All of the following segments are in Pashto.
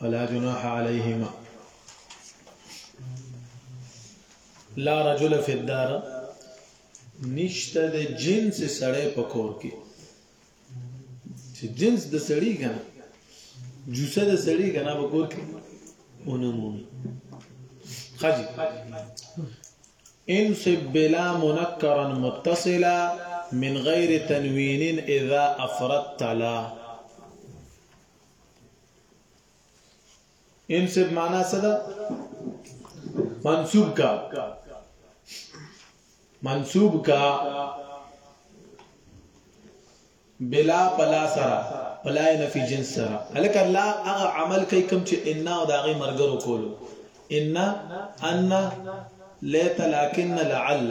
فلا جناح عليهما لا رجل في الدار نشته د جنس سړی په کور کې چې جنس د سړی کنه جوسه د سړی کنه په کور کې ونمومي خجي انصب بلا منكرا متصلا من غير تنوين اذا افردت لا ان سے معنی څه ده منصوب کا منصوب کا بلا پلا سرا پلا نفی جنس سرا الک الله هغه عمل کوي کوم چې ان او داغه مرګرو کولو ان ان لیت لكن لعل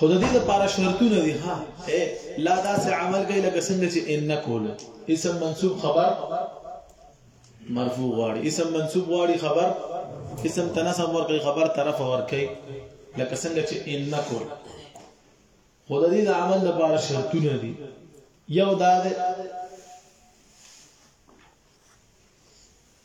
خود دې لپاره شرطونه دي ها لا دا سه عمل کوي لکه څنګه چې ان کول اسم منصوب خبر مرفوع غواړي اسم منصوب غواړي خبر اسم تناسب ورکړي خبر طرف ورکړي لکه څنګه چې ان کول خود دې د عمل لپاره شرطونه دي یو دا ده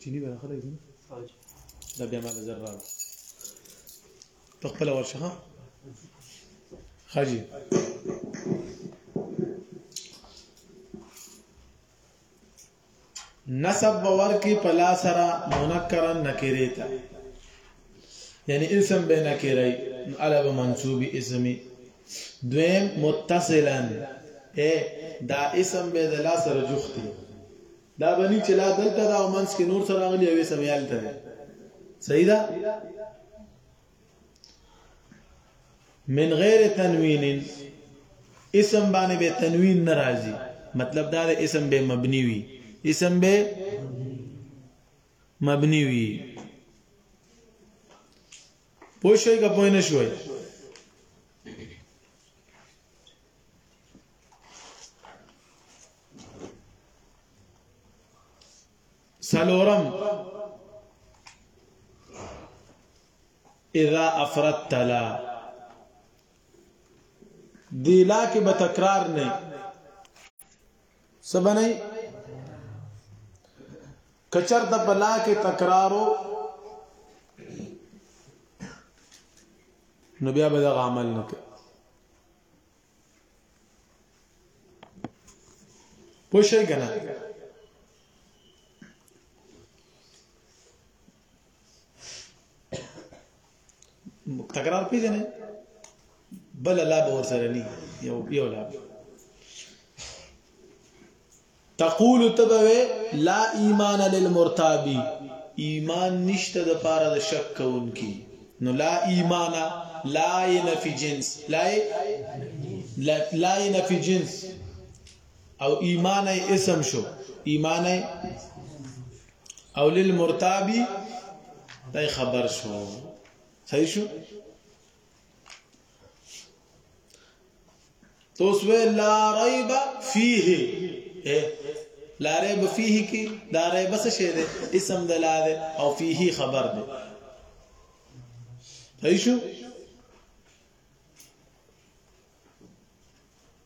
چینی به راخلی کنه دا بیا مال زر راو ته خپل ورشه ها حاجی نسب باور کی پلا سرا منکرن نکری تا یعنی اسم به نکری علی منصوب اسمی دویم متصلا اے دا اسم به د لا سره جوختی دا بنی چې لا دلته دا ومنس کې نور سره غلی وي سميال ته صحیح ده من غیر تنوین اسم باندې به تنوین ناراضي مطلب دا د اسم به مبني وي اسم به مبني وي پوه شئ که پوه نه شوئ سلورم اذا افردت لا دی لا کې به تکرار نه سبنای کچر د بلا کې تکرارو نو بیا به دا عمل نه کوي پوښی کنه تکرار پیژنې بل لا به ورسره نه یو یو لا تقول تبوي لا ایمان للمرتابی ایمان نشته د پاره د شک کوونکی نو لا ایمان لا نفی جنس لا لا نفی جنس او ایمان اسم شو ایمان او للمرتابی دای خبر شو صحیح شو تو اس میں لا ریب فیہ لا ریب فیہ کی لا ریب سے شے دے اسم دلا دے او فیہ خبر دے صحیح شو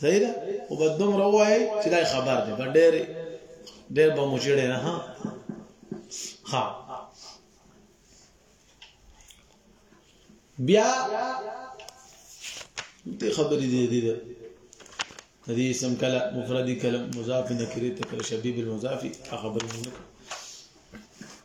صحیح ده او بس دومره وایي چې دا خبر دی بس ډېر ډېر به مو چېړی نه ها ها بیا دې خبرې دي دي دې اسم کله مفردی کله مضاف نکری ته کله شبیب المضاف خبرې نه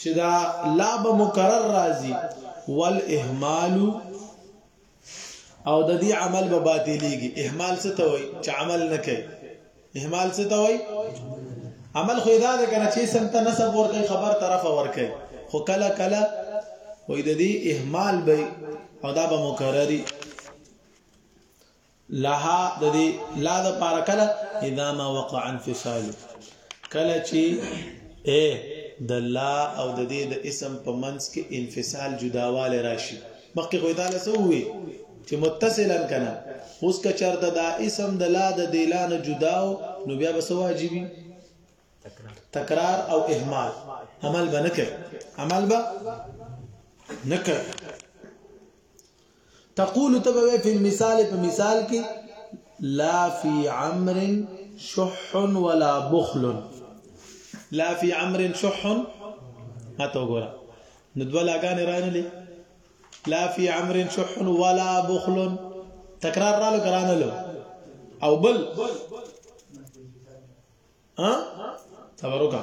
چې دا لا به مکرر راځي والاهمال او د دې عمل به باطلېږي اهمال څه ته وایي چې عمل نه کوي اهمال څه ته وایي عمل خو دا ده کنه چې سم ته نسب ورکړي خبر طرف ورکړي خو کله کله وې د دې اهمال به او دا به مکرري لها د دې لا د پاره کله اذا ما وقع انفصال کله چې اے د لا او د دې د اسم په منځ کې انفصال جداواله راشي مخکې خو دا لسه وي چې متصلا کنه اوس که چرته دا اسم د لا د دلانه جداو نو بیا به واجبي تکرار او اهمال عمل به نکړي عمل به نکړي تقول ته به په مثال په مثال کې لا فی عمر شح ولا بخل لا فی عمر شح ماته وګوره نو دوه لاګانې رانلې لا فی عمر شح ولا بخل تکرار رالو کرانه لو او بل ها تبرکا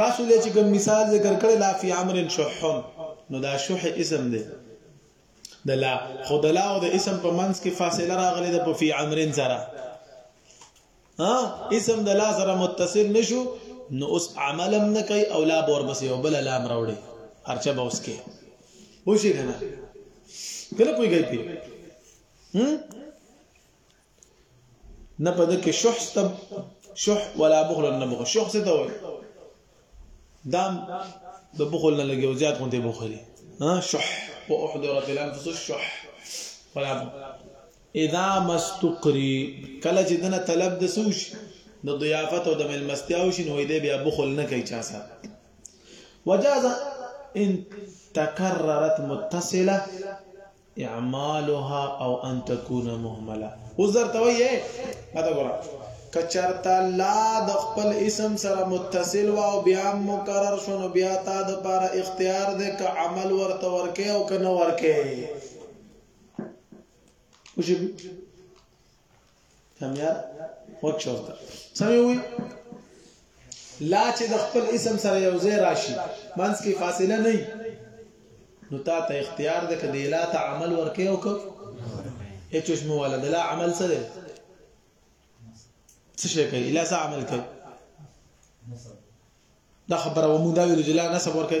تاسو له چې کوم مثال ذکر کړی لا فی امر شح نو دا شح اسم دی د لا خود لا او د اسم په منځ کې فاصله راغلی ده په فی امر سره ها اسم د لا سره متصل نشو نو اوس عمل هم نه کوي او لا بور بس یو بل لام راوړي هرچا به اوس کې وشي کنه کله پوي گئی پی هم نه په دې کې شح ستب شح ولا بخل نه بخل شح څه ته وایي دام د بخل نه لګي او زیات غونډه بخلي ها شح واحضرت الانفس الشح ولا اذا مستقري کله چې دنه طلب د سوش د ضیافت او د ملمستیا او شنو دې بیا بخل نه کوي چا سره وجاز ان تکررت متصله اعمالها او ان تكون مهمله اوس درته وایې اته ګوره کچرتا لا د خپل اسم سره متصل وا او بیا مکرر شونه بیا تا د پر اختیار دې ک عمل ورته ورکه او کنه ورکه وشي کمیار وک شورته سمې وي لا چې د خپل اسم سره یو ځای راشي منځ کې فاصله نه نو تا ته اختیار ده کدی لا ته عمل ورکې او کو هیڅ مو ولا د لا عمل څه ده څه شي کوي لا څه عمل کوي دا خبره ومو دا ویل چې لا نسب ورکې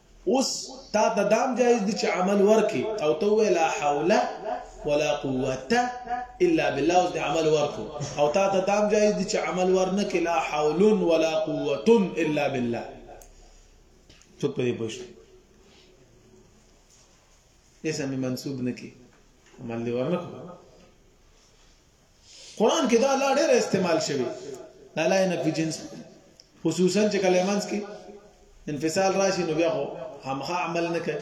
اوس تا ته دام جایز دي چې عمل ورکي او ته وې لا حول ولا قوت الا بالله اوس د عمل ورکو او تا ته دام جایز دي چې عمل ورنکې لا حول ولا قوت الا بالله څوک په دې پوښتنه اسم منسوب نکي عمل دی ورنکو قران کې دا لا ډېر استعمال شوی دا لا نه په جنس خصوصا چې کلمانس کې انفصال راشي نو بیا خو همغه عمل نه کوي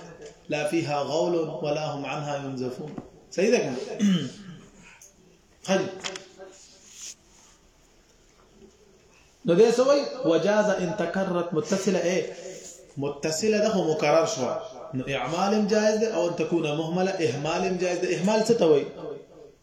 لا فيها غول ولا هم عنها ينزفون صحیح ده خل نو دې سوي وجاز ان تكررت متصله ايه متصله ده مكرر شو نو اعمال جائز ده او ان تكون مهمله اهمال جائز ده اهمال څه ته وایي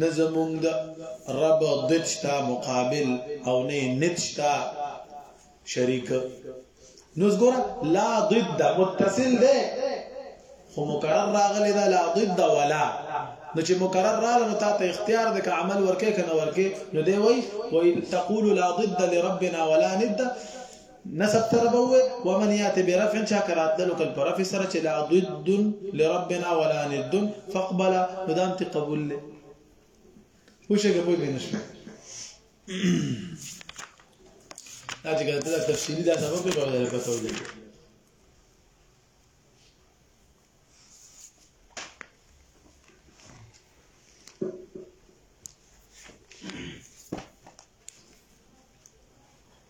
نه زمونږ د رب ضد شته مقابل او نه ند شته شریک نو ګوره لا ضد متصل ده خو مکرر راغلی ده لا ضد ولا نو چې مکرر راغله نو تاسو اختیار د عمل ورکه کنه ورکه نو دی وای وای تقول لا ضد لربنا ولا ند نسب سره به وي ومن ياتي برفع چا کرات دلو کل پر رفع سره چې لا ضد لربنا ولا ند فقبل مدام تی قبول له وشګه په بینش دا چې ګټه دا تفصیلی دا سبب به ولا پته وي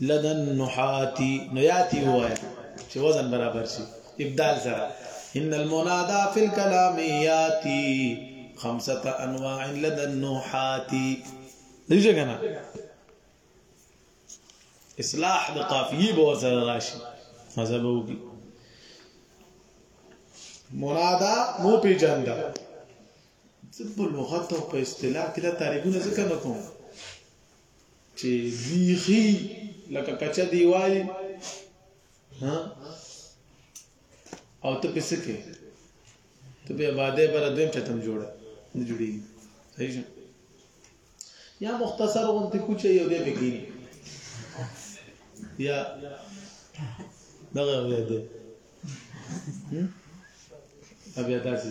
لدى النحات نو ياتي وایا چې وزن برابر شي ابدال سره ان المنادى في الكلام ياتي خمسه انواع لدى النحات دیږي کنه اصلاح د قافیه به سره راشي مذهب وګي منادا مو پیجندا زب لغت او په اصطلاح کې دا تعریفونه ذکر نکوم چې بیخي لکه کچا دی وای ها او ته پسې کې ته به آبادې بر دویم چتم جوړه نه جوړي صحیح شه یا مختصر غونته کوچه یو دې بګی یا دغه وې دې بیا داسې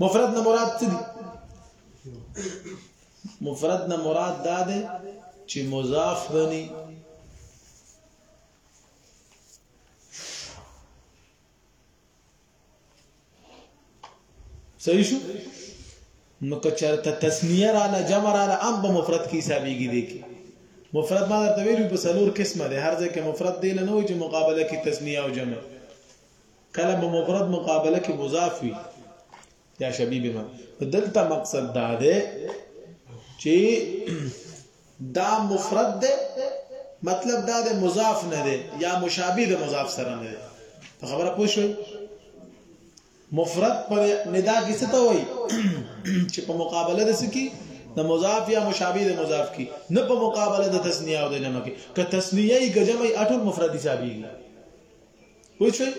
مفرد نه مراد څه دي مفرد نه مراد دا ده چې مضاف بني صحیح شو نو کچرته تسنیه را ل جمع را ل ام به مفرد کې حسابيږي دي کې مفرد ما درته ویلو په سلور قسمه ده هر ځای کې مفرد دی نه وي چې مقابله کې تسنیه او جمع کله به مفرد مقابله کې مضاف وي یا شبیب ما دلته مقصد دا ده چې دا مفرد ده مطلب دا ده مضاف نه ده یا مشابه ده مضاف سره نه ده په خبره پوه شئ مفرد پر ندا کې څه ته وایي چې په مقابله د سکی د مضاف یا مشابه د مضاف کی نه په مقابله د تسنیه او د جمع کی که تسنیه ای که جمع ای اټول مفرد حسابيږي پوه شئ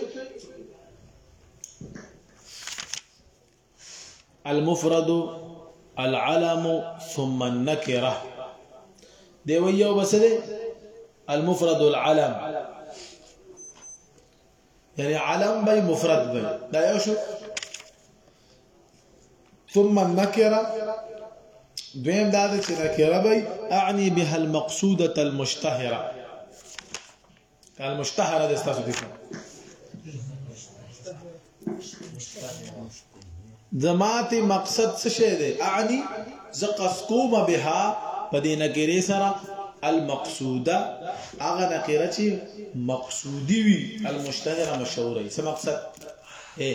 المفرد العلم ثم النكره دی وی یو بس دی المفرد العلم یعنی علم به مفرد دی دا یو شو ثم النكره دویم دا چې نکره به اعني بها المقصوده المشتهره المشتهره د تاسو دي زمات مقصد څه شه دی اعنی ز قسکوم بها پدې نکرې سره المقصوده هغه نکره چې مقصودی وي المشتهره مشهوره څه مقصد اے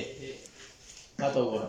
تاسو وګورئ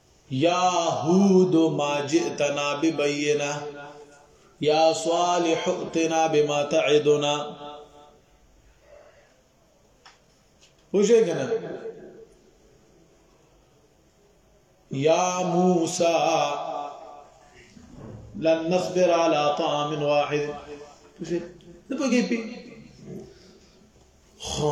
یا هود ما جئتنا ببینه یا صالح اتنا بما تعدنا وشه کنه یا موسی لن نصبر على طعام واحد وشه نه پوهیږي پی خو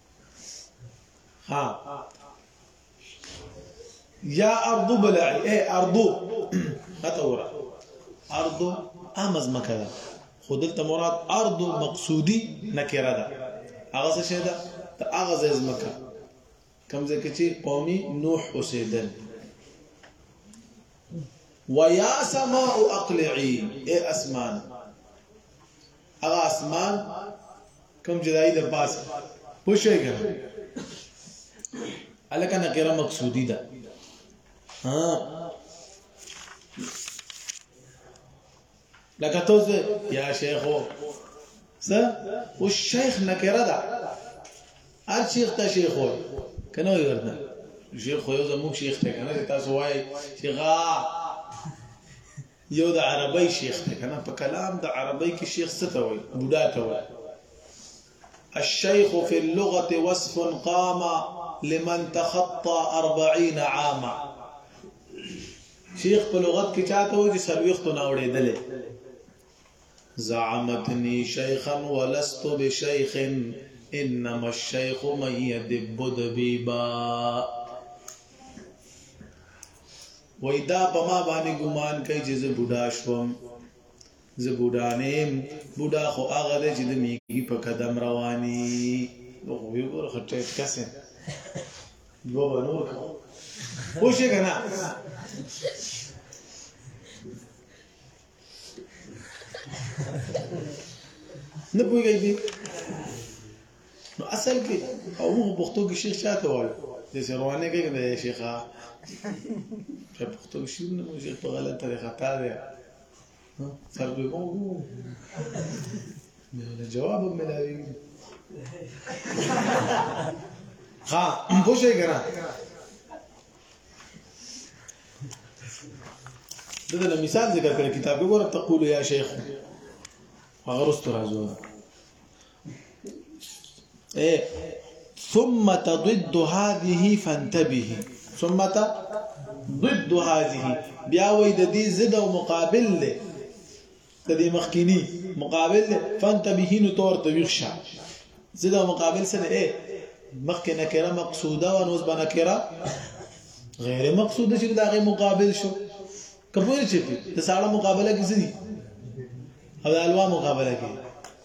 ها یا ارض بلعی اے ارض اتورا ارض امز مکه ده خو دلته مراد ارض مقصودی نکره ده هغه څه شه ده ته هغه ځای زمکه کوم ځای کې چې قومي نوح اوسېدل ويا سماء اقلعي اي اسمان هغه اسمان کوم جدای د پاس پوښی ګره الکه نکره مقصودی ده ها لکه تاسو یا شیخو س او شیخ نکره ده هر شیخ ته شیخ وای کنه وای ورته شیخ خو یو زموږ شیخ ته کنه تاسو وای شیخا یو د عربی شیخ دی کنه په کلام د عربی کې شیخ څه ته وایي بوډا ته وایي الشيخ في اللغة وصف قام لمن تخطى 40 عاما شیخ په لغت کې چاته وایي چې سرويخت نه وړېدل زعمتني شيخا ولست بشيخ انما الشيخ من يدب دبيبا وای دا په ما باندې ګمان کوي چې زه بوډا شوم زه بوډا نیم بوډا خو هغه دی چې د میږي په قدم رواني نو خو یو ګور خټه کسه دوه بنور کو خوشی کنه نه پوهیږي نو اصل کې او موږ پښتو کې شیخ چاته وایو د زروانه کې د شیخه په پښتو کې شنو موږ په غلطه طریقه تا دی نو سر به مو نو جواب ملاوي ها پوښي ګره دغه مثال ذکر کړ کتاب وګوره تقول یا شیخ هغه رستو راځو ايه ثم تضد هذه فانتبه ثم ضد هذه بیا وې د دې ضد او مقابل له د دې مخکینی مقابل فانتبه نو تور ته وښه ضد او مقابل سره ايه مخکې نکره مقصوده او نوز بنکره غیر مقصوده چې دا غي مقابل شو کپوی چې په ساړه مقابله کې سړي او د الوا مقابله کې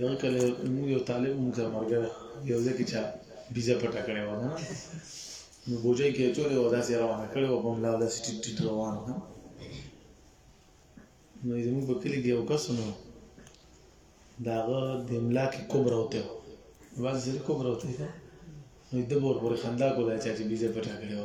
دغه کله موږ یو طالب موږ سره مرګره یو ځکه چې بيزه پټه کړې و نه نو بوجای کې چولې و داسې روانه کړې و بم لا داسې ټیټ ټیټ روان و نو زموږ په کلي کې یو کس نو داغه د املا کې کوبره وته و واځي کوبره وته نو د بور پورې خندا کوله چې بيزه پټه کړې و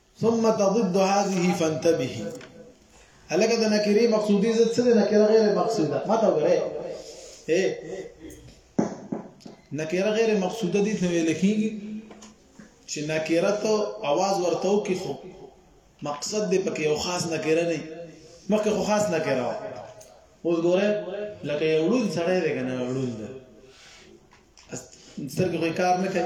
ثم تضد هذه فانتبه هلکه د نکری مقصودی زد څه د نکره غیر مقصوده ما ته وګوره اے نکره غیر مقصوده دي ته ویل کیږي چې نکره ته आवाज ورته وکي خو مقصد دې پکې یو خاص نکره نه مخکې خو خاص نکره و اوس ګوره لکه یو لون سړی دی کنه لون دی سترګې کار نه کوي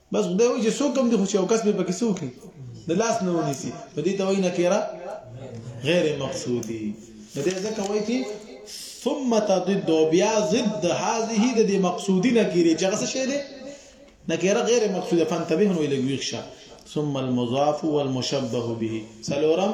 بس خدای وایي چې څوک هم دي خو چې یو کس به پکې څوک د لاس نه ونیسي نو دې ته وایي نکره غیر مقصودی نو دې ځکه وایي چې ثم تضد بیا ضد هذه د دې مقصودی نکره چې هغه څه دی نکره غیر مقصوده فانتبه نو الګویښه ثم المضاف والمشبه به سلورم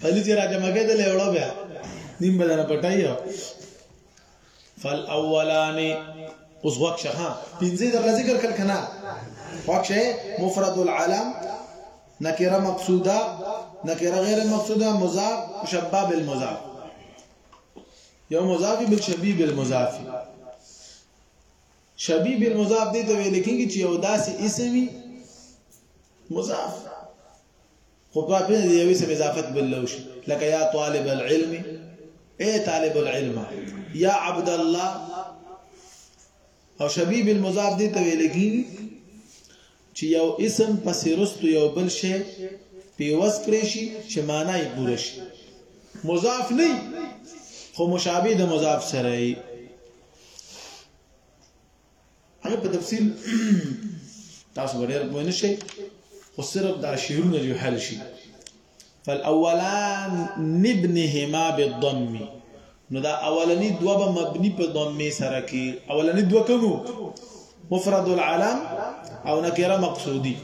پلی چې راځه مګه دې له وړو بیا نیم بدن پټایو فل اولانی اوس وښه ها پنځه در ذکر کړ کنه وښه مفرد العلم نکره مقصوده نکره غیر مقصوده مضاف مشبہ بالمضاف یو مضاف بالشبیه بالمضاف شبیه بالمضاف دې ته ویل کېږي چې یو داسې اسمي مضاف خو په بین دی یوې سم اضافت بل لوش لکه یا طالب العلم اے طالب العلم یا عبد الله او شبیب المضاف دی ته ویل کی چې یو اسم پس رستو یو بل شی پیوس کړی شي چې معنی یې پوره شي مضاف نه خو مشابه د مضاف سره هغه په تفصیل تاسو وریر پوه نه شئ خو صرف دا شعرونه جو حل شي فالاولان نبنهما بالضم نو دا اولنی دوه به مبني په ضمه سره کې اولنی دوه کومو مفرد العلم او نکره مقصودی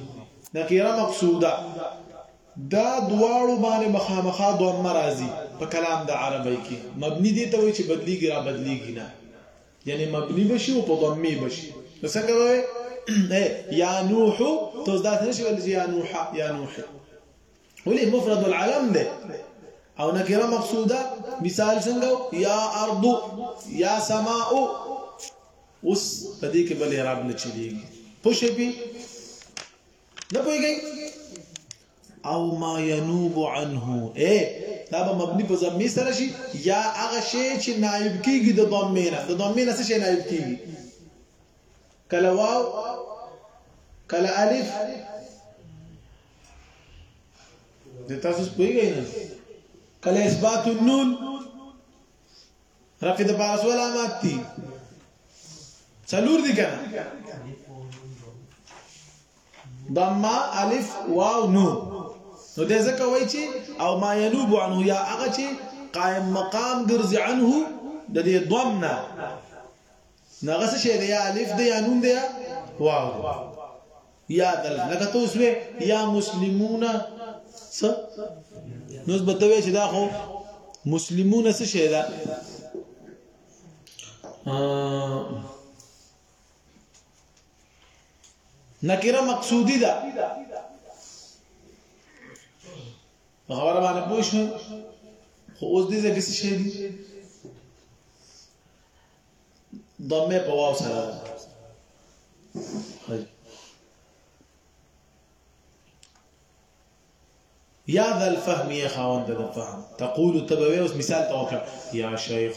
نکره مقصوده دا دواړو باندې مخامخا دوه مرাজি په کلام د عربی کې مبني دي ته وي چې بدلیږي را بدلیږي نه یعنی مبنی بشي او په ضمه بشي نو څنګه وای یا نوح ته دا څنګه شي ولې یا نوح یا نوح ولې مفرد العلم ده او نکره مقصوده مثال څنګه یا ارض یا سماء اوس په دې کې بل اعراب نه چلیږي پوښې پی نه پويږي او ما ينوب عنه اي دا به مبني په ضمه سره شي یا هغه شی چې نائب کیږي د ضمه نه د ضمه نه څه شی نائب کیږي کله واو کله الف د تاسو پوهیږئ نه کله اثبات النون رفع د بارس ولا ماتي څلور دي کنه ضمه الف واو نون نو دې ځکه وای چې او ما ينوب عنه یا هغه چې قائم مقام ګرځي عنه د دې ضمنا نغه څه شی دی یا الف دی یا نون دی واو یا دل لکه تو سوې یا مسلمون س نو بتوي چې دا خو مسلمون څه شی ده نکره مقصودی ده خبره باندې پوه شو خو اوس دې ځکه څه شي دي ضمه په واو سره یا ذا الفهم یا خاوند د فهم تقول تبوی اوس مثال ته وکړه یا شیخ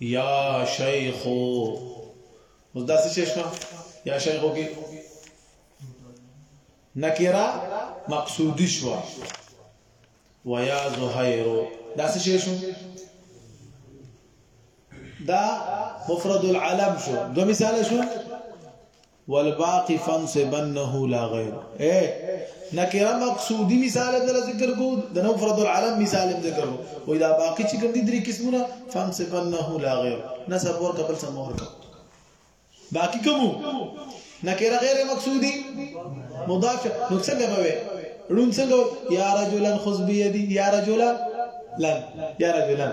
یا شیخ اوس دا څه شیخه یا شیخ کې نکرا مقصودی شو و یا زهیر دا څه شیخ دا مفرد العلم شو دو مثال شو والباقی فانصبنه لا غیر اے نکره مقصودی مثال در ذکر کو د نفرد العالم مثال ذکر کو و اذا باقی چې کوم دي درې قسمونه فانصبنه لا غیر نسب ور قبل سم ور کو باقی کوم نکره غیر مقصودی مضاف نو څنګه به وي رون څنګه یا رجلن خذ بيدي یا رجلا لن یا رجلن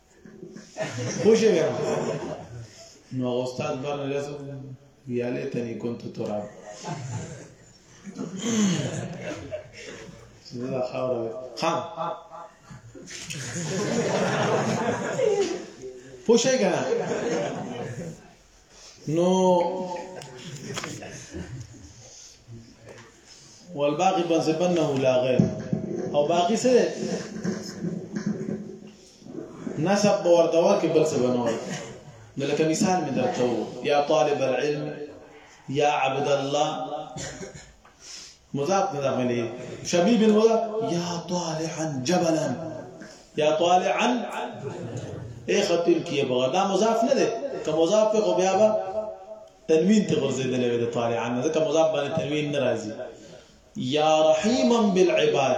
خوش بیا نو استاد باندې لاسو یا لیتنی كنت تراب دا خاوره خان پوښیږه نو والباقي بنسبنه لا غير او باقي څه نسب ورته ورکه بل څه بنور نو لکه مثال مې درته یا طالب العلم یا عبد الله مضاف نه راغلی شبیب مضاف یا طالعا جبلا یا طالعا اے خطر کیه بغا دا مضاف نه ده که مضاف په خو بیا به تنوین ته ورزیدلې وي د طالعا نه ځکه مضاف باندې تنوین ناراضي یا رحیما بالعباد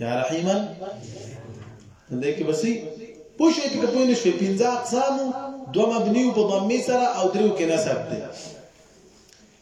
یا رحیما دې کې بسې پوښې ته کوی نشته پنځه اقسام دو مبني په ضمه سره او درو کې نسب ده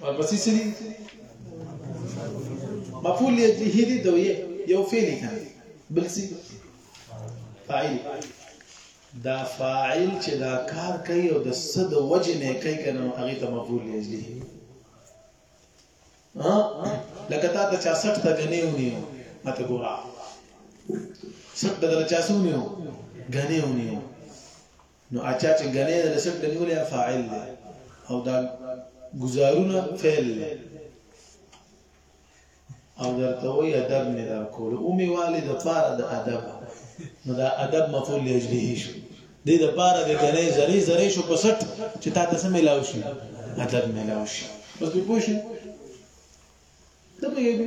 ورپسې څه دي مفعول له هدي دوی یو فعل کان بل څه فاعل دا فاعل چې دا کار کوي او د صد وجه نه کوي کنه هغه ته مفعول له ها لکه تا ته 66 ته غنی ونیو ماته ګورا 60 بدل 66 ونیو غنی ونیو نو اچا چې غنې د لسټ نیولې فاعل دی او دا گزارونه فعل دی او درته وی ادب مې در کول او می والد پاره د ادب نو دا ادب مفعول لجله شو د دې پاره د غنې زری زری شو په سټ چې تا ته سم ملاو شي ادب ملاو شي بس په پوښي ته په یوه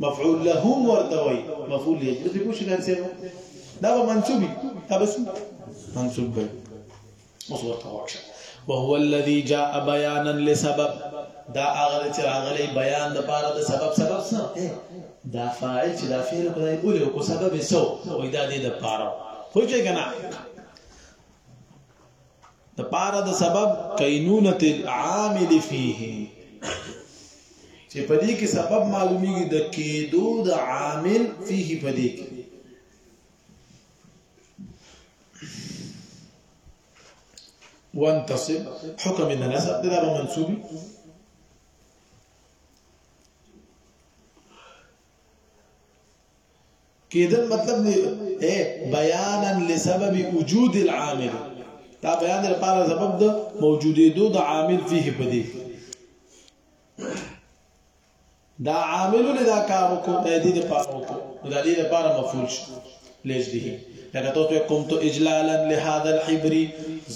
مفعول له ورته وای مفعول له دې په شي کان سیمه دا به منصوب دا بس منصوب به اوس ورته واشه وهو الذي جاء بيانا لسبب دا هغه چې راغلی بیان د پاره د سبب سبب څه دا فاعل چې دا فعل کوي اول کو سبب سو وای دا دې د پاره خو چې کنه د پاره د سبب کینونت العامل فيه چې په دې کې سبب معلومیږي د کېدو د عامل فيه په دې کې وانتصب حكم ان نسب ده بقى منسوب کېدل مطلب دی اے بیانا لسبب وجود العامل دا بیان لپاره سبب د موجودې دو د عامل فيه پدې دا عامل له دا کار کو د دې لپاره کو د دې لپاره مفعول شو ليش دي لکه تاسو کوم ته اجلالا لهذا الحبر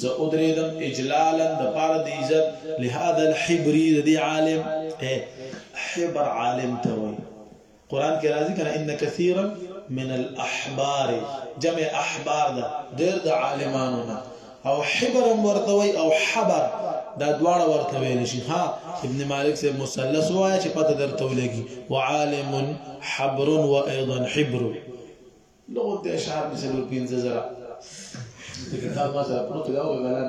ز ادریدم اجلالا د پاره د عزت لهذا الحبر د عالم حبر عالم ته وي قران کې راځي کنه ان كثيرا من الاحبار جمع احبار ده ډېر د عالمانو نه او حبر ورته وي او حبر دا دواړه ورته ویل شي ها ابن مالک سے مثلث وایا چې پته درته ولګي وعالم حبر وايضا حبر لغه د اشعار په سلو 15000 کتاب ما سره پروت دا وګلان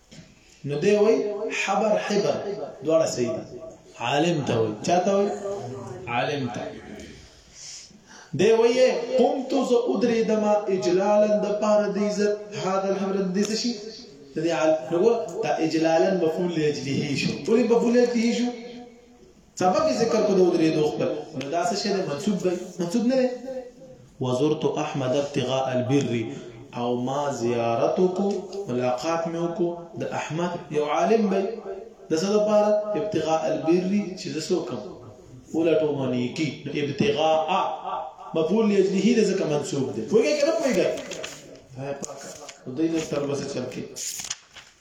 نو دی وای حبر حبر دواړه صحیح دي عالم ته وای چاته وای عالم ته دی وای قمت ز ادري دما اجلالا د پاره د عزت هاذا الحبر د دې شي د دې عالم نو دا اجلالا مفعول لاجله شو ولې مفعول لاجله شو سبب یې ذکر کو د ودرېدو خپل نو دا څه شی دی منسوب دی منسوب نه دی وزرت احمد ابتغاء البر او ما زیارت کو ملاقات مې وکړو د احمد یو عالم دی د څه لپاره ابتغاء البر چې زه سوکم ولټو منی کی ابتغاء مفعول لاجله د ځکه منسوب دی وګورئ کنه پوهیږئ هاي پاک دوی نه تر بس چل کې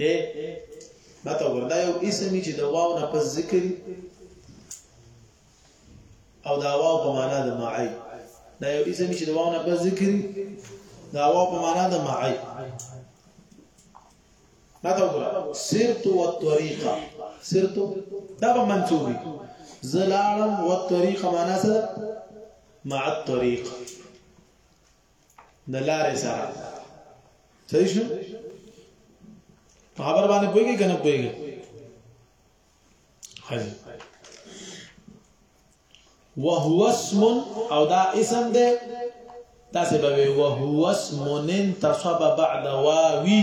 اے دا ته وردا یو اسم چې د واو نه پس ذکر او دا واو په معنا د معای دا یو اسم چې د واو نه پس ذکر دا واو په معنا د معای دا ته وردا سرت و طریقه سرت دا به منصوبي زلالم و طریقه معنا سره مع الطريق د لارې سره صحیح شو خبر باندې پوهیږي کنه پوهیږي حاجی وهو اسم او دا اسم ده تاسو به وهو اسم انتصب بعد واوی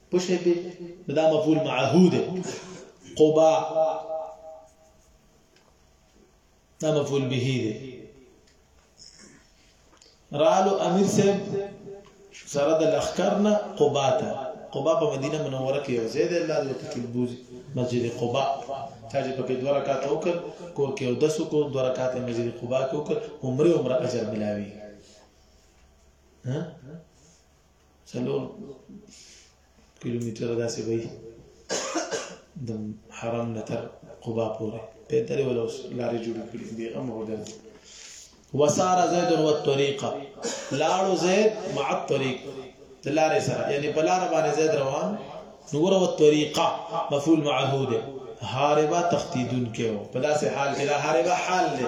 پوښې دې دا مفعول معهود قبا دا مفعول به دې رالو امیر صاحب سره د لخر نه قبا ته قبا په مدینه منوره کې یو ځای دی الله دې ته بوزي مسجد قبا تاجه په کې دوه رکعات وکړ کور کې او دسو کو دوه رکعات مسجد قبا کې وکړ عمره عمره اجر ملاوي ها څلور کیلومتر داسې وي د حرم نه تر قبا پورې په ترې ولا لارې جوړې کړې دي هم هوډل وسار زید و الطريق لاړو زید مع الطريق لارې سره یعنی په لار باندې زید روان نور و الطريقه مفعول معهوده هاربا تختیدون کې په داسې حال کې دا هاربا حال دی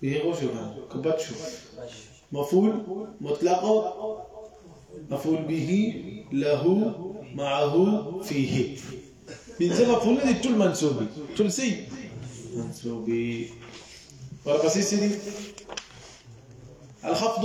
به غو شو که بد شو مفعول مطلق مفعول به له معه فيه پنځه مفعول دي ټول منصوب دي ټول سي منصوب دي ورپسې سي الخفض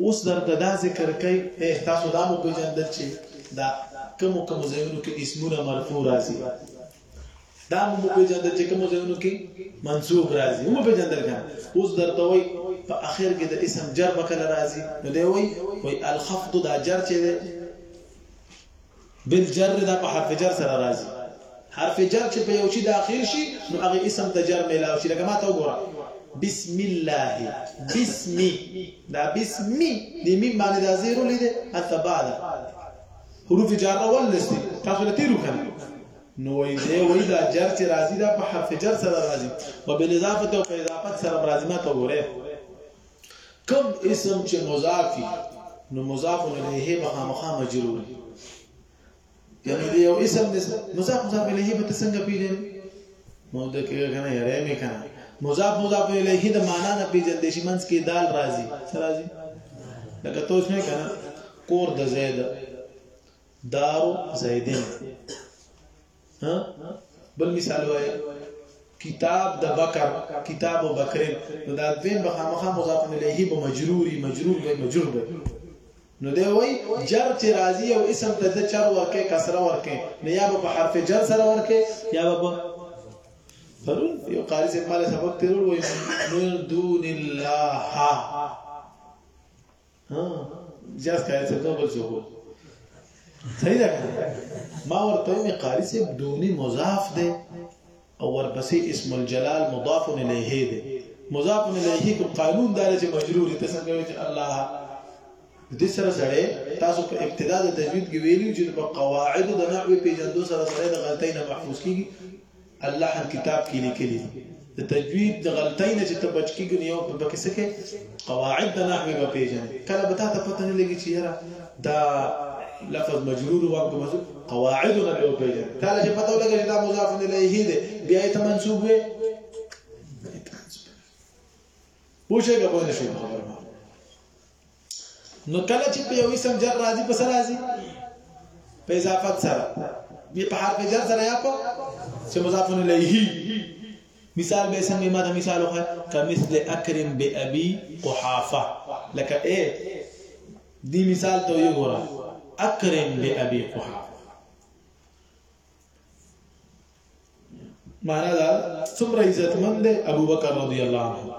اوس درته دا ذکر کوي اے تاسو دا مو پیژندل چې دا کوم کوم ځایونو کې اسمونه مرفوع راځي دا مو پیژندل چې کوم ځایونو کې منصوب راځي مو پیژندل کنه اوس درته وای په اخر کې د اسم جر بکل راځي نو دی وای وای الخفض دا جر چې دی بالجر دا په حرف جر سره راځي حرف جر چې په یو شي داخل شي نو هغه اسم ته جر ملاو شي لکه ما ته وګوره بسم الله بسم دا بسم دې مين باندې دا زیرو لیدې اته بعد حروف جر اول لستی تاسو له تیرو کنه نو وای دې وای دا جر چې راځي دا په حرف جر سره راځي او بل اضافه او په اضافه سره راځي ما ته وګوره کم اسم چې مضافي نو مضاف الیه به خامخا مجرور یعنی دی یو اسم دی مضاف مضاف الیه به څنګه پیژنې نو د کې کنه یې مې کنه مضاف مضاف الیه د معنا نه پیژندې شي منځ کې دال راځي راځي لکه توس نه کنه کور د زید دارو زیدین ها بل مثال وایي کتاب د بکر کتاب او بکر نو دا دویم به خامخا مضاف الیه به مجروری مجرور به مجرور به نو دی وای جر چې راځي او اسم ته د چر ورکه کسره ورکه نه یا په حرف جر سره ورکه یا په پرون یو قاری چې مال سبق تیرول وای من دون الله ها زیات کار څه نه بل څوک صحیح ده ما ورته مې قاری سي دونی مضاف ده او ورپسې اسم الجلال مضاف الیه ده مضاف الیه کوم قانون دار چې مجرور ته څنګه وي چې الله د سره سره تاسو په ابتدا د تجوید کې ویلو چې په قواعد د نحوی پیژندو سره سره د غلطۍ نه محفوظ کیږي الله هر کتاب کې لیکلي د تجوید د غلطۍ نه چې ته بچ کیږي نو یو په کې څه کې قواعد د نحوی په پیژنې کله به تاسو پته نه لګی چې یاره دا لفظ مجرور او واقع مجرور قواعد نه به پیژنې کله چې پته ولګی چې دا مضاف الیه دی بیا یې منسوب وي پوښتنه کولی شئ خبره نو کله چې په یو اسم جر راځي په سره راځي په اضافه سره دی په حرف جر سره یا په چې مضاف الیه مثال به څنګه ما دا مثال خو کمثل اکرم بابي قحافه لك ايه دي مثال ته یو ګورم اکرم بابي قحافه معنا دا څومره عزتمند دی ابو بکر رضی الله عنه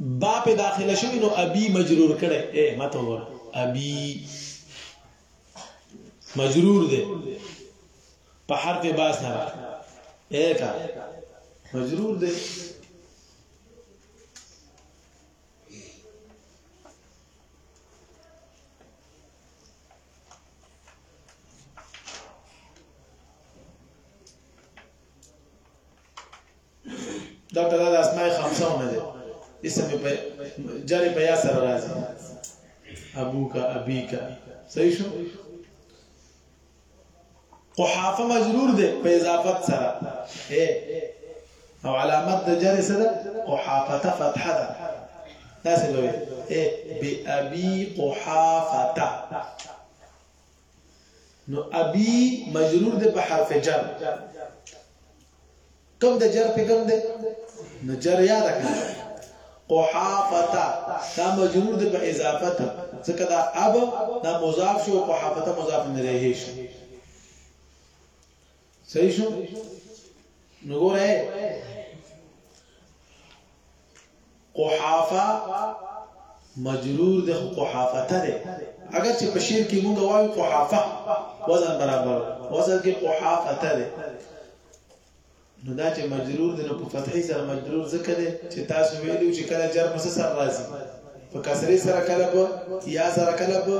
با په داخله شوی نو ابي مجرور کړي اے ماته وره ابي مجرور دی په حرف با سره اے کا مجرور دی دا کله د اسماء خمسه نه ده اسم په جری په یا سره راځي ابوک ابيک صحیح شو قحافه مجرور ده په اضافت سره اے او علامت د جری سره قحافه فتحه ده تاسو به اے بی ابي قحافه نو ابي مجرور ده په حرف جر کوم د جر په کوم ده نو جر یاد کړئ قحافتا دا مجرور دی په اضافه ته ځکه دا اب دا مضاف شو قحافتا مضاف الیه شو صحیح شو نو ګوره قحافه مجرور د قحافه ته ده اگر چې په شعر کې موږ وایو قحافه وزن برابر وزن کې قحافه ته ده نو دا چې مجرور دی نو په فتحې سره مجرور ځکه دی چې تاسو ویلو چې کله جر مسه سره راځي په کسرې سره کله په یا سره کله په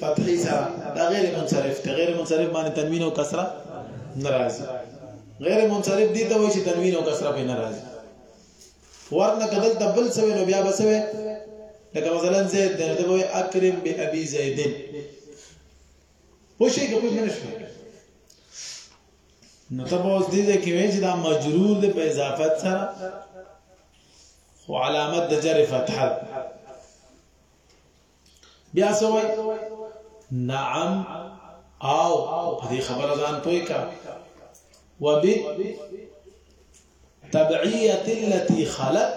فتحي سره دا غیر منصرف ته غیر منصرف باندې تنوین او کسره ناراضي غیر منصرف دي ته وایي چې تنوین او کسره په ناراضي ورنه کدل دبل سوي نو بیا بسوي لکه مثلا زید دی ته وایي اکرم به ابي زیدن پوښي که پوښي نه شو نو ته اوس دې کې وایي چې دا مجرور دی په اضافت سره خو علامت د جر فتحه بیا سوي نعم او دې خبره ځان پوي کا وب تبعيه التي خلت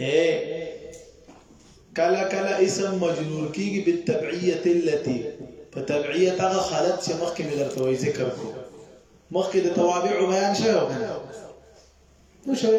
اے کلا کلا اسم مجرور کیږي بالتبعيه التي په تبعيه هغه خلت چې مخکې مې درته وایي ذکر کو مخکې د توابع بیان شوی نو شوی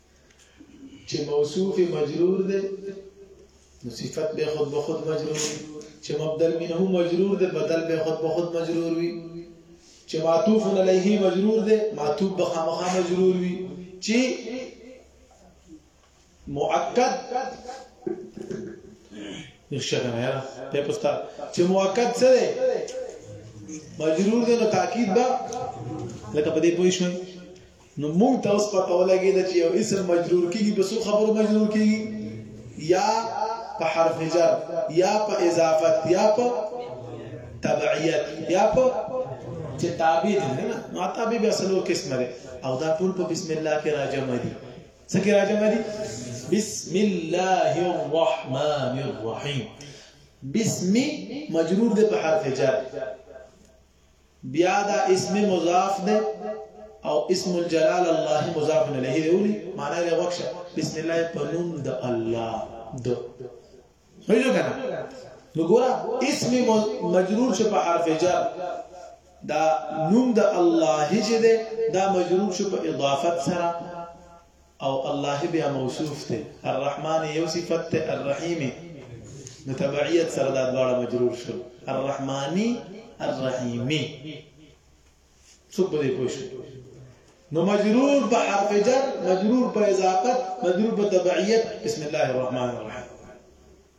چې موصوف مجرور ده نو صفت به خود به خود مجرور وي چې مبدل منه مجرور ده بدل به خود به خود مجرور وي چې معطوف علیه مجرور ده معطوف به خامخا مجرور وي چې مؤکد نشه کنه یا ته پستا چې مؤکد څه ده مجرور ده نو تاکید به لکه په دې پوه شئ نو موږ ته اوس پته ولګېده چې یو اسم مجرور کیږي په څو خبرو مجرور کیږي یا په حرف جر یا په اضافت یا په تبعیت یا په چې تابع دي نه نو تابع به اصلو قسم لري او دا ټول په بسم الله کې راجم دي څه کې راجم دي بسم الله الرحمن الرحیم بسم مجرور ده په حرف جر بیا دا اسم مضاف ده او اسم الجلال الله مضاف الیه دی ولي معنی دا وکشه بسم الله پنوم د الله د هیڅ کنه نو ګوره اسم مجرور شو په حرف جر دا نوم د الله چې ده دا مجرور شو په اضافت سره او الله بیا موصوف ته الرحمن یو صفت ته الرحیم نو تبعیت سره دا دواړه مجرور شو الرحمانی الرحیمی څوک به پوه شي نو مجرور په حرف جر مجرور په اضافت مجرور په تبعیت بسم الله الرحمن الرحیم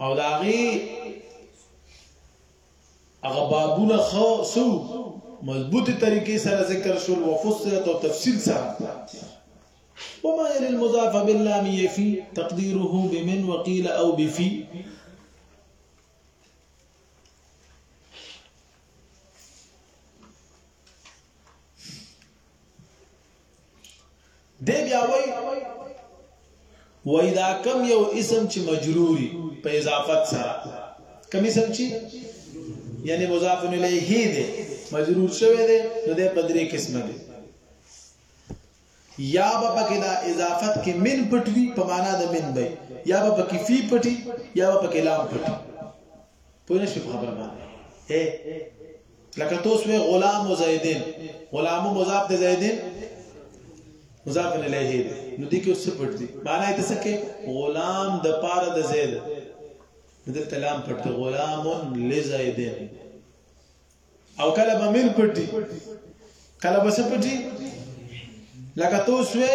او دا غي هغه بابونه خو سو مضبوطی طریقې سره ذکر شول وفصلت او تفصیل سره وما يلي المضاف باللام يفي تقديره بمن وقيل او بفي دی بیا وای وای دا کم یو اسم چې مجروري په اضافت سره کم اسم چې یعنی مضاف الیه دی مجرور شوی دی نو د بدرې قسمه دی یا به پکې دا اضافت کې من پټوي په معنا د من به یا به پکې فی پټي یا به پکې لام پټي پوه نشئ په خبره باندې اے لکه توس وی غلام زیدین غلام مضاف ته زیدین مضاف الیه دی نو دې کې څه پټ دي معنی ته څه کې غلام د پاره د زید د کلام پټ دی غلام لزیدین او کله به مل پټ دي کله به څه پټ دي لکه توس وی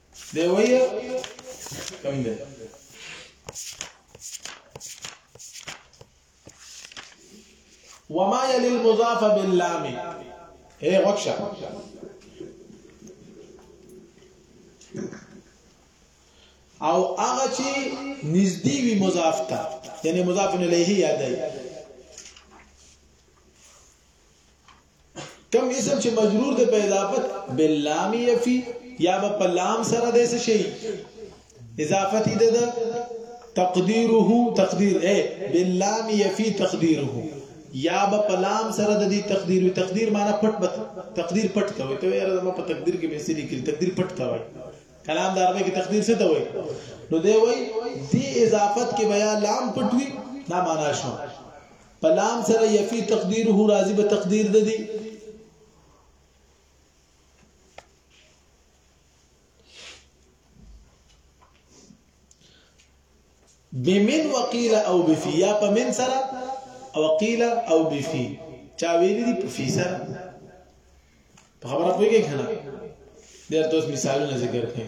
دی وایي کوم دی وما يلي المضاف باللام ايه وكشه او هغه چې نږدې وي مضاف ته یعنی مضاف الیه یادای کم اسم چې مجرور د اضافت باللام یفی یا په لام سره د څه شي اضافت دې ده تقدیره تقدیر اے باللام یفی تقدیره یا په لام سره د دې تقدیر تقدیر معنی پټ بت تقدیر پټ ته وي ته یاره زموږ په تقدیر کې به څه لیکل تقدیر پټ ته وي کلام دار کې تقدیر څه ته وي نو دی وای دی اضافت کې بیا لام پټ وي نا معنا شو پلام سره یفی تقدیره راضی به تقدیر د دی بمن وقيل او بفي یا په من سره او قيل او بفي چا ویل دي په في سره په خبره پوهیږئ کنه ډیر دوس مثالونه ذکر کړئ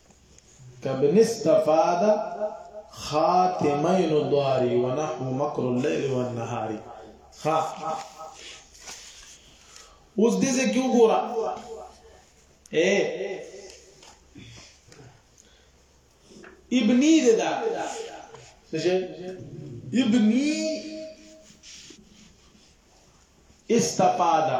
کبن استفاد خاتمين ضاري ونحو مكر الليل والنهار خا اوس دې ځکه وګوره اے ابني دې دا څه ابني استفاده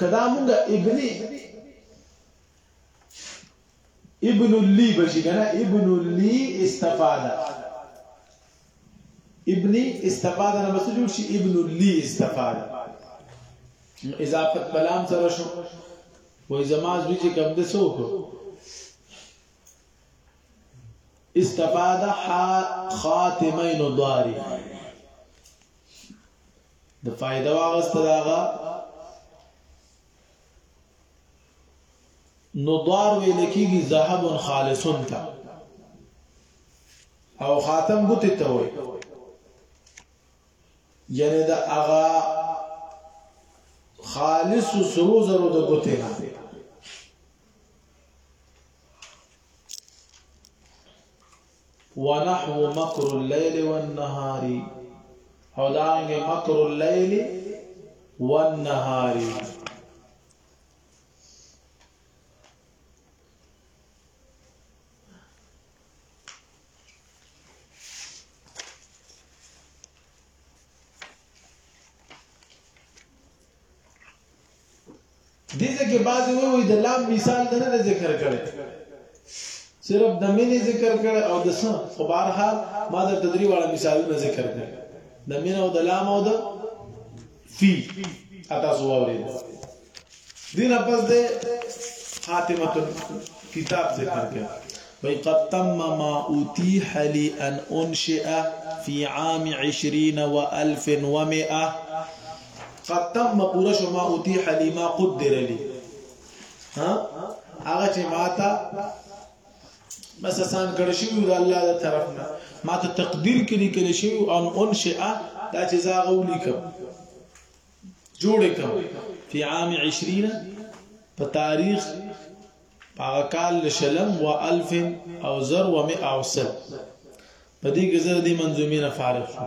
کدا موږ ابن ابن لی بشي کنه ابن لی استفاده ابن استفاده نه بس جوړ شي ابن لی استفاده اضافت کلام سره شو وای زماز وی چې کوم د څوک استفاده خاتمین الضاری د فائدہ واغسته داغه نو دار ویل کیږي ذهب خالصون تا او خاتم ګوت ته وي یعنی دا اغا خالص سرو زرو د ګوت نه ونحو مکر اللیل والنهار او دارنګه مکر اللیل والنهار دې ځکه بعضی وی د لام مثال نه ذکر کړي صرف د مینې ذکر کړي او د څه خو بهر حال ما د تدریب والا مثالونه ذکر کړي د مینې او د لام او د فی اتا سو اورید دین پس دې خاتمه کتاب ذکر کړي وی قد تم ما اتیح لی ان انشئ فی عام عشرین و الف و مئه قد تم پورا شو ما اتیح لی ما قدر لی ها هغه چې ماته بس آسان کړی شو د الله د طرف نه ماته تقدیر کې لیکل شو ان انشئه دا چې زاغه ولیکم جوړ کړم فی عام 20 په تاریخ هغه کال لشلم و الف او زر و مئة او سل په دې کې زر دې منظومې نه فارغ شو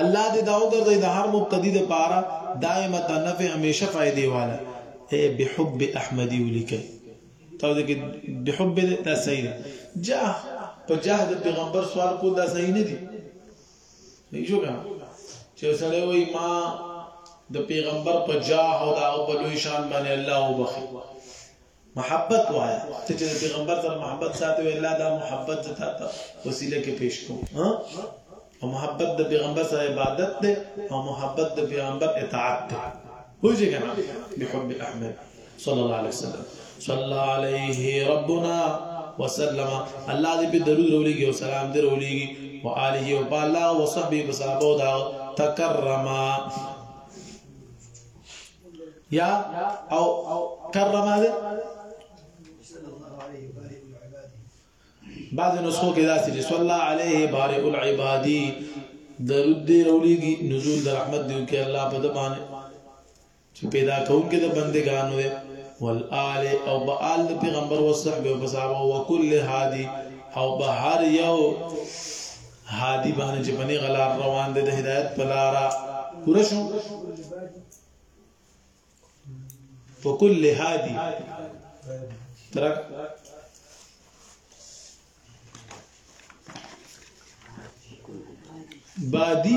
الله دې دا وګرځي د هر مبتدی د پاره دائمه نفع همیشه فائدې والا اے بحب احمدی ولیکي تاسو دې بحب دې دا صحیح ده جا په جاه د پیغمبر سوال کول دا صحیح نه دي نه جو بیا چې سره وای ما د پیغمبر په جاه او دا په لوی شان باندې الله وبخي محبت وایا ته چې پیغمبر سره محبت ساتي وي الله دا محبت زتا ته وسیله کې پیش کوم ها او محبت د پیغمبر سره عبادت ده او محبت د پیغمبر اطاعت ده وځي کنه بحب احمد صلی الله علیه وسلم صلی الله علیه ربنا وسلم الله دې په درود ولېږي او سلام دې ولېږي او آله او بالا او صحبه بصحابه دا تکرما یا او کرمه ده بعض نسخو کې داسې چې صلی الله علیه بارئ العبادی درود دی رولیږي نزول د رحمت دی کې الله په دبان چې پیدا کون کې د بندګانو دی والآل او بآل د پیغمبر او صحبه او صحابه او کل هادي او بهر یو هادی باندې چې په نیغه لار روان دی د هدایت په لاره پوره شو په کل هادی ترک بادی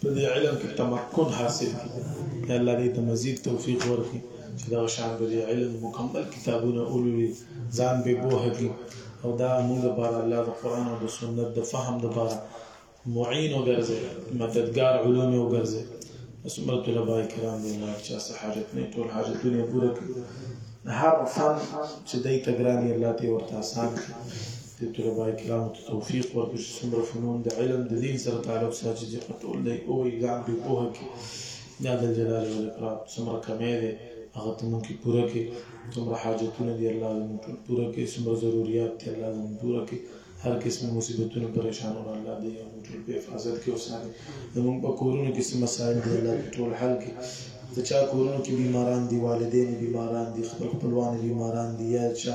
په دې علم کې تمکن حاصل کړي یا الله دې ته مزید توفیق ورکړي چې دا شان د علم مکمل کتابونه اولولي ځان به بوه کړي او دا موږ لپاره الله د قران او د سنت د فهم لپاره معين وګرځي مددگار علوم وګرځي سمرت علماء کرام دې الله چې حاجت نه ټول حاجتونه پوره کړي هر فن چې دای ته ګران الله دې ورته آسان کړي د طلباء کرامو ته توفیق ورکړي چې څومره فنون د علم د دین سره تعلق ساتي چې په ټول دی او ایګام په پوهه کې دا د جلال او اکرام څومره کمې دی هغه ته مونږ پوره کې څومره حاجتونه دی الله دې مونږ پوره کې څومره ضرورت دی الله دې مونږ پوره کې هر قسم مصیبتونو پریشانونو الله دې یو ټول په حفاظت کې وساتي زموږ په کورونو کې څه مسایل دي الله دې ټول حل کړي د چا کورونو کې بیماران دي والدین بیماران دي خپل خپلوان بیماران دي یا چا